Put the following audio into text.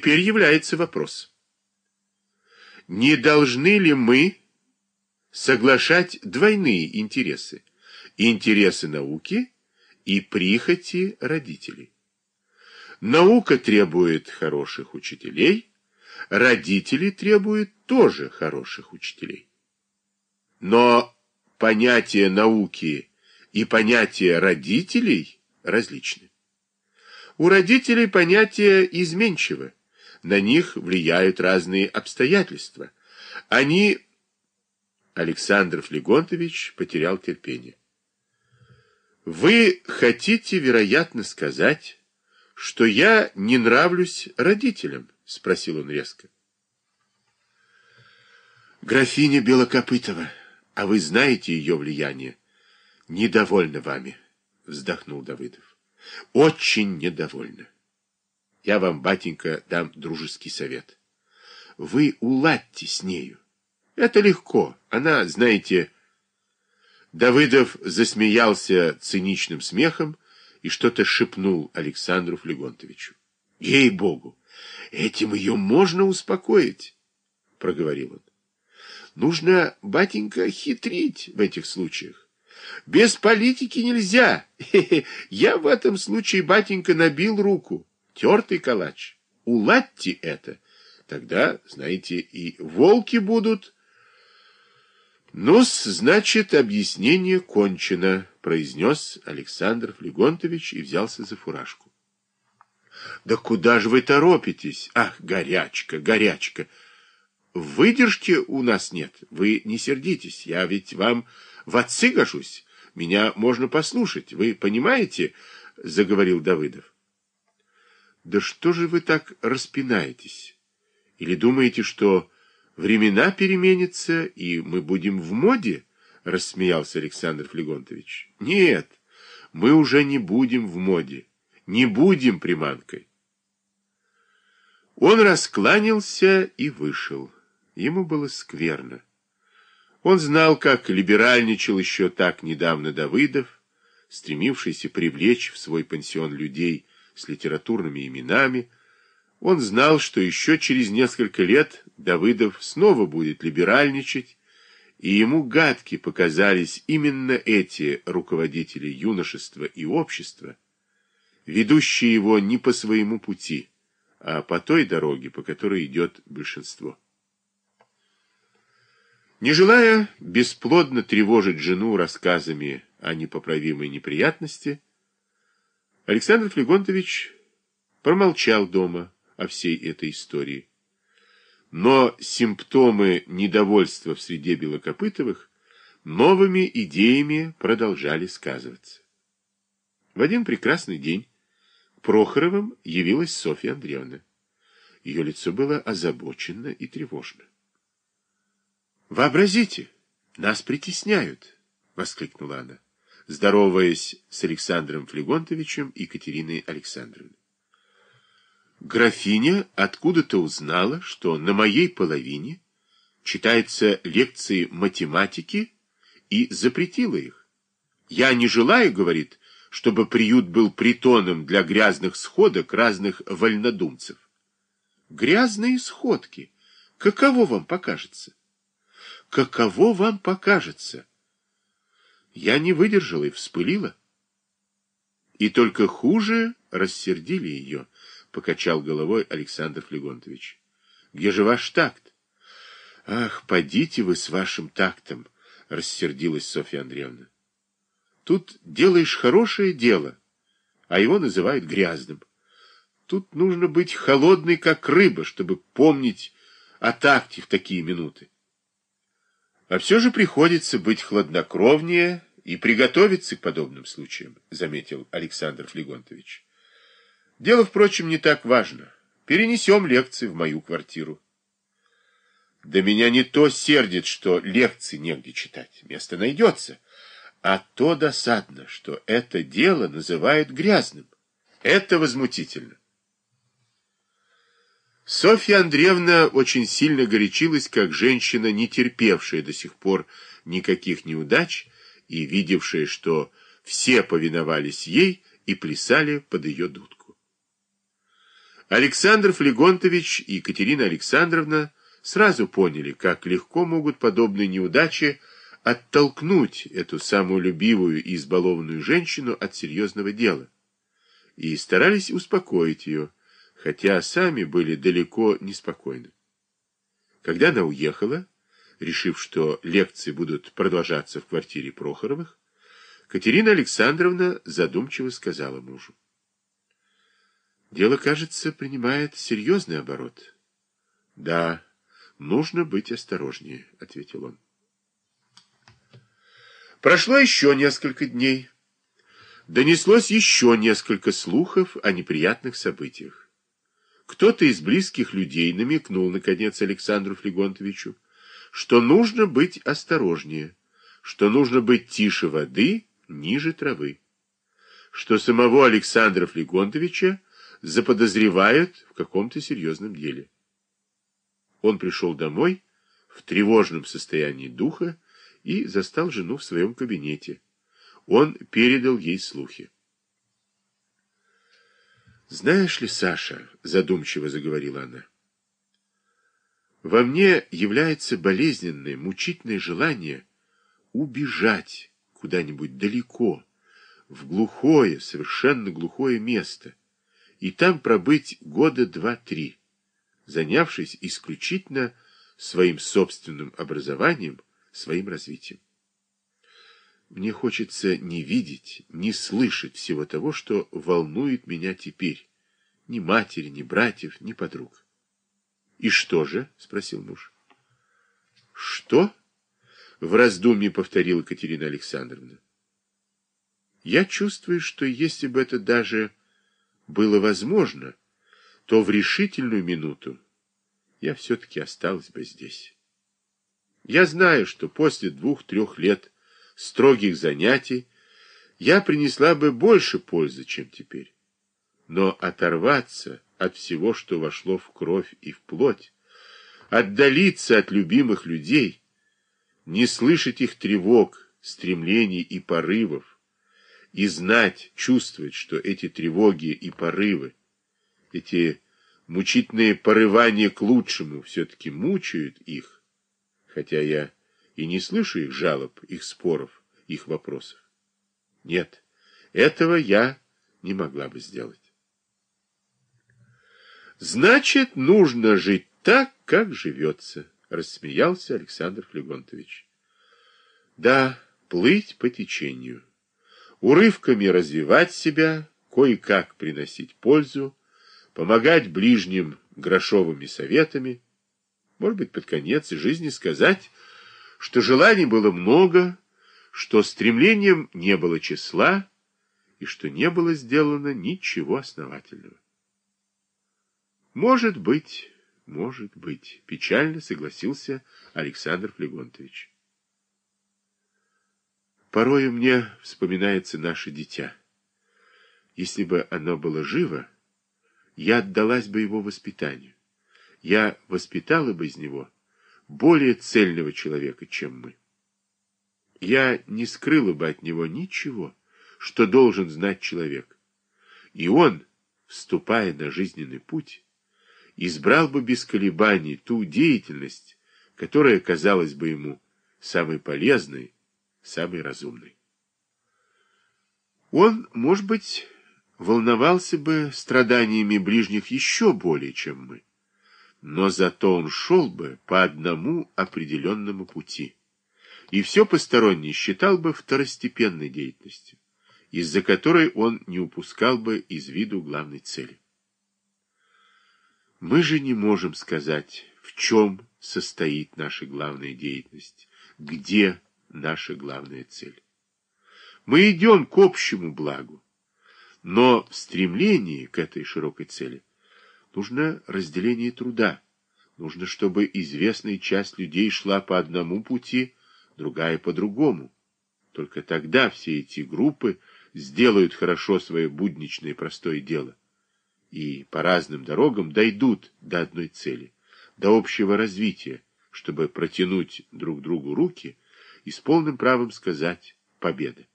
Теперь является вопрос. Не должны ли мы соглашать двойные интересы? Интересы науки и прихоти родителей. Наука требует хороших учителей, родители требуют тоже хороших учителей. Но понятие науки и понятие родителей различны. У родителей понятие изменчиво, на них влияют разные обстоятельства. Они... Александр Флегонтович потерял терпение. Вы хотите, вероятно, сказать, что я не нравлюсь родителям? Спросил он резко. Графиня Белокопытова, а вы знаете ее влияние? Недовольна вами, вздохнул Давыдов. Очень недовольна. Я вам, батенька, дам дружеский совет. Вы уладьте с нею. Это легко. Она, знаете... Давыдов засмеялся циничным смехом и что-то шепнул Александру Флегонтовичу. Ей-богу, этим ее можно успокоить, проговорил он. Нужно, батенька, хитрить в этих случаях. Без политики нельзя. Я в этом случае, батенька, набил руку. Тертый калач. Уладьте это. Тогда, знаете, и волки будут. ну значит, объяснение кончено, произнес Александр Флегонтович и взялся за фуражку. Да куда же вы торопитесь? Ах, горячка, горячка. Выдержки у нас нет. Вы не сердитесь. Я ведь вам в отцы гожусь. Меня можно послушать. Вы понимаете? Заговорил Давыдов. Да что же вы так распинаетесь? Или думаете, что времена переменятся, и мы будем в моде? Рассмеялся Александр Флегонтович. Нет, мы уже не будем в моде, не будем приманкой. Он раскланялся и вышел. Ему было скверно. Он знал, как либеральничал еще так недавно Давыдов, стремившийся привлечь в свой пансион людей, с литературными именами, он знал, что еще через несколько лет Давыдов снова будет либеральничать, и ему гадки показались именно эти руководители юношества и общества, ведущие его не по своему пути, а по той дороге, по которой идет большинство. Не желая бесплодно тревожить жену рассказами о непоправимой неприятности, Александр Флегонтович промолчал дома о всей этой истории. Но симптомы недовольства в среде Белокопытовых новыми идеями продолжали сказываться. В один прекрасный день к Прохоровым явилась Софья Андреевна. Ее лицо было озабочено и тревожно. «Вообразите, нас притесняют!» — воскликнула она здороваясь с Александром Флегонтовичем и Екатериной Александровной. Графиня откуда-то узнала, что на моей половине читаются лекции математики и запретила их. Я не желаю, говорит, чтобы приют был притоном для грязных сходок разных вольнодумцев. Грязные сходки. Каково вам покажется? Каково вам покажется? Я не выдержала и вспылила. И только хуже рассердили ее, покачал головой Александр Флегонтович. Где же ваш такт? Ах, подите вы с вашим тактом, рассердилась Софья Андреевна. Тут делаешь хорошее дело, а его называют грязным. Тут нужно быть холодной, как рыба, чтобы помнить о такте в такие минуты. А все же приходится быть хладнокровнее и приготовиться к подобным случаям, заметил Александр Флегонтович. Дело, впрочем, не так важно. Перенесем лекции в мою квартиру. Да меня не то сердит, что лекции негде читать. Место найдется. А то досадно, что это дело называют грязным. Это возмутительно. Софья Андреевна очень сильно горячилась, как женщина, не терпевшая до сих пор никаких неудач и видевшая, что все повиновались ей и плясали под ее дудку. Александр Флегонтович и Екатерина Александровна сразу поняли, как легко могут подобные неудачи оттолкнуть эту самую любивую и избалованную женщину от серьезного дела, и старались успокоить ее, хотя сами были далеко неспокойны. Когда она уехала, решив, что лекции будут продолжаться в квартире Прохоровых, Катерина Александровна задумчиво сказала мужу. Дело, кажется, принимает серьезный оборот. Да, нужно быть осторожнее, ответил он. Прошло еще несколько дней. Донеслось еще несколько слухов о неприятных событиях. Кто-то из близких людей намекнул, наконец, Александру Флегонтовичу, что нужно быть осторожнее, что нужно быть тише воды, ниже травы, что самого Александра Флегонтовича заподозревают в каком-то серьезном деле. Он пришел домой в тревожном состоянии духа и застал жену в своем кабинете. Он передал ей слухи. «Знаешь ли, Саша, — задумчиво заговорила она, — во мне является болезненное, мучительное желание убежать куда-нибудь далеко, в глухое, совершенно глухое место, и там пробыть года два-три, занявшись исключительно своим собственным образованием, своим развитием. Мне хочется не видеть, не слышать всего того, что волнует меня теперь. Ни матери, ни братьев, ни подруг. — И что же? — спросил муж. — Что? — в раздумье повторила Катерина Александровна. — Я чувствую, что если бы это даже было возможно, то в решительную минуту я все-таки осталась бы здесь. Я знаю, что после двух-трех лет строгих занятий, я принесла бы больше пользы, чем теперь. Но оторваться от всего, что вошло в кровь и в плоть, отдалиться от любимых людей, не слышать их тревог, стремлений и порывов, и знать, чувствовать, что эти тревоги и порывы, эти мучительные порывания к лучшему все-таки мучают их, хотя я и не слышу их жалоб, их споров, их вопросов. Нет, этого я не могла бы сделать. Значит, нужно жить так, как живется, рассмеялся Александр Флегонтович. Да, плыть по течению, урывками развивать себя, кое-как приносить пользу, помогать ближним грошовыми советами, может быть, под конец жизни сказать, что желаний было много, что стремлением не было числа и что не было сделано ничего основательного. Может быть, может быть, печально согласился Александр Флегонтович. Порою мне вспоминается наше дитя. Если бы оно было живо, я отдалась бы его воспитанию. Я воспитала бы из него более цельного человека, чем мы. Я не скрыла бы от него ничего, что должен знать человек. И он, вступая на жизненный путь, избрал бы без колебаний ту деятельность, которая казалась бы ему самой полезной, самой разумной. Он, может быть, волновался бы страданиями ближних еще более, чем мы но зато он шел бы по одному определенному пути, и все постороннее считал бы второстепенной деятельностью, из-за которой он не упускал бы из виду главной цели. Мы же не можем сказать, в чем состоит наша главная деятельность, где наша главная цель. Мы идем к общему благу, но в стремлении к этой широкой цели Нужно разделение труда. Нужно, чтобы известная часть людей шла по одному пути, другая по другому. Только тогда все эти группы сделают хорошо свое будничное простое дело и по разным дорогам дойдут до одной цели, до общего развития, чтобы протянуть друг другу руки и с полным правом сказать «победа».